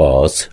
cause